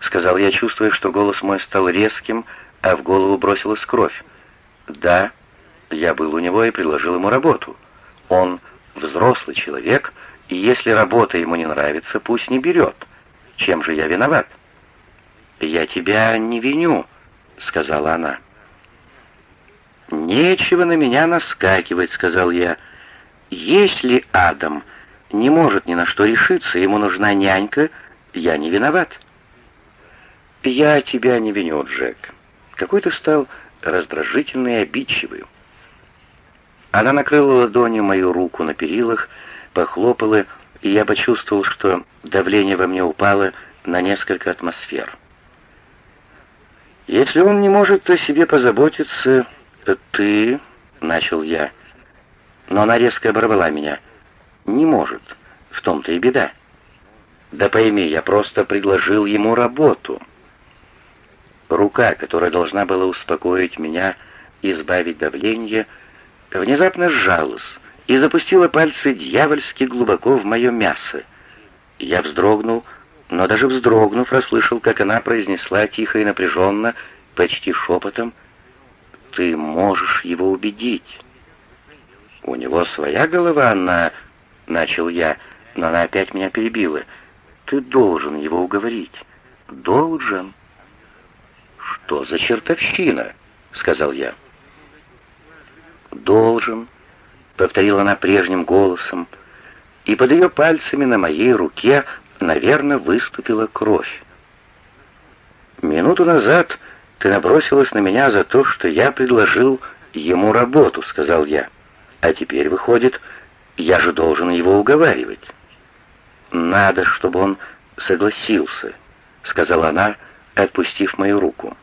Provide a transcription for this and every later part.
— сказал я, чувствуя, что голос мой стал резким, а в голову бросилась кровь. «Да, я был у него и предложил ему работу. Он взрослый человек, и если работа ему не нравится, пусть не берет. Чем же я виноват?» «Я тебя не виню», — сказала она. «Нечего на меня наскакивать», — сказал я. «Если Адам не может ни на что решиться, ему нужна нянька, я не виноват». «Я тебя не виню, Джек. Какой ты стал раздражительный и обидчивый». Она накрыла ладонью мою руку на перилах, похлопала, и я почувствовал, что давление во мне упало на несколько атмосфер. «Если он не может о себе позаботиться, ты...» — начал я. Но она резко оборвала меня. «Не может. В том-то и беда». «Да пойми, я просто предложил ему работу». Рука, которая должна была успокоить меня, избавить давление, внезапно сжалась и запустила пальцы дьявольски глубоко в мое мясо. Я вздрогнул, но даже вздрогнув, расслышал, как она произнесла тихо и напряженно, почти шепотом, «Ты можешь его убедить». «У него своя голова на...» — начал я, но она опять меня перебила. «Ты должен его уговорить. Должен». «Что за чертовщина?» — сказал я. «Должен», — повторила она прежним голосом, и под ее пальцами на моей руке, наверное, выступила кровь. «Минуту назад ты набросилась на меня за то, что я предложил ему работу», — сказал я. «А теперь, выходит, я же должен его уговаривать». «Надо, чтобы он согласился», — сказала она, отпустив мою руку.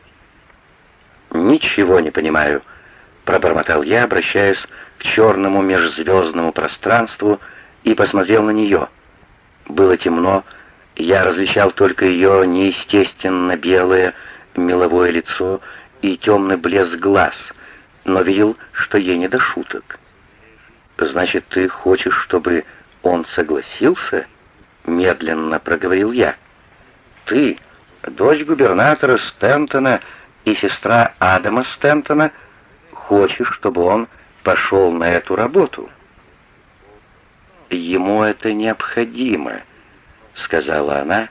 «Ничего не понимаю», — пробормотал я, обращаясь к черному межзвездному пространству, и посмотрел на нее. Было темно, я различал только ее неестественно белое меловое лицо и темный блеск глаз, но видел, что ей не до шуток. «Значит, ты хочешь, чтобы он согласился?» — медленно проговорил я. «Ты, дочь губернатора Стентона и сестра Адама Стентона, хочешь, чтобы он пошел на эту работу?» «Ему это необходимо», — сказала она,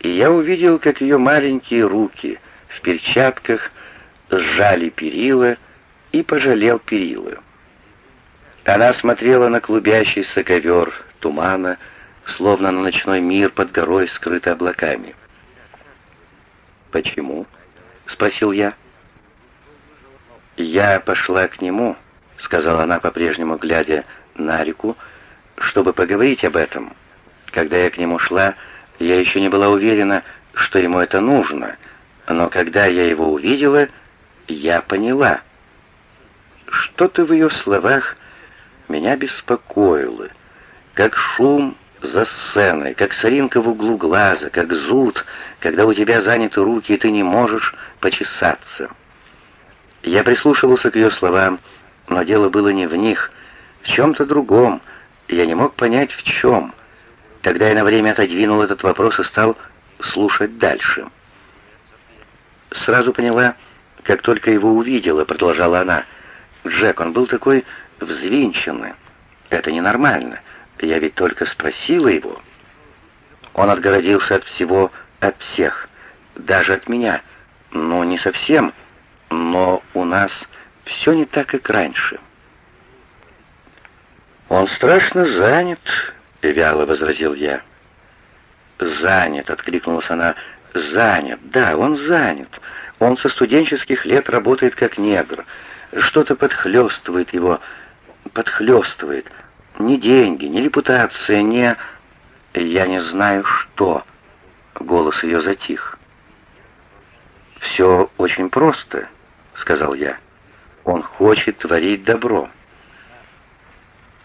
и я увидел, как ее маленькие руки в перчатках сжали перила и пожалел перила. Она смотрела на клубящийся ковер тумана, словно на ночной мир под горой, скрытый облаками. «Почему?» — спросил я. «Я пошла к нему», — сказала она, по-прежнему глядя на реку, — «чтобы поговорить об этом. Когда я к нему шла, я еще не была уверена, что ему это нужно, но когда я его увидела, я поняла. Что-то в ее словах меня беспокоило, как шум за сценой, как соринка в углу глаза, как зуд, когда у тебя заняты руки, и ты не можешь почесаться. Я прислушивался к ее словам, но дело было не в них, в чем-то другом, я не мог понять, в чем. Тогда я на время отодвинул этот вопрос и стал слушать дальше. Сразу поняла, как только его увидела, продолжала она. Джек, он был такой взвинченный. Это ненормально. Я ведь только спросила его. Он отгородился от всего, от всех, даже от меня. Ну, не совсем, но у нас все не так, как раньше. Он страшно занят, вяло возразил я. Занят, откликнулась она. Занят, да, он занят. Он со студенческих лет работает как негр. Что-то подхлестывает его, подхлестывает. Ни деньги, ни репутация, ни... Я не знаю, что. Голос ее затих. «Все очень просто», — сказал я. «Он хочет творить добро».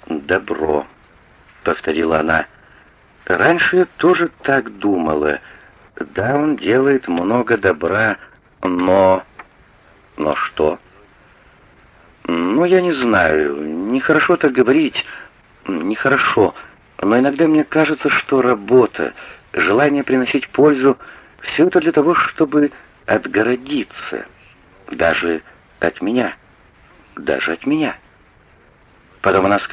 «Добро», — повторила она. «Раньше я тоже так думала. Да, он делает много добра, но...» «Но что?» «Ну, я не знаю. Нехорошо так говорить. Нехорошо. Но иногда мне кажется, что работа, желание приносить пользу Все это для того, чтобы отгородиться, даже от меня, даже от меня. Потом она сказала,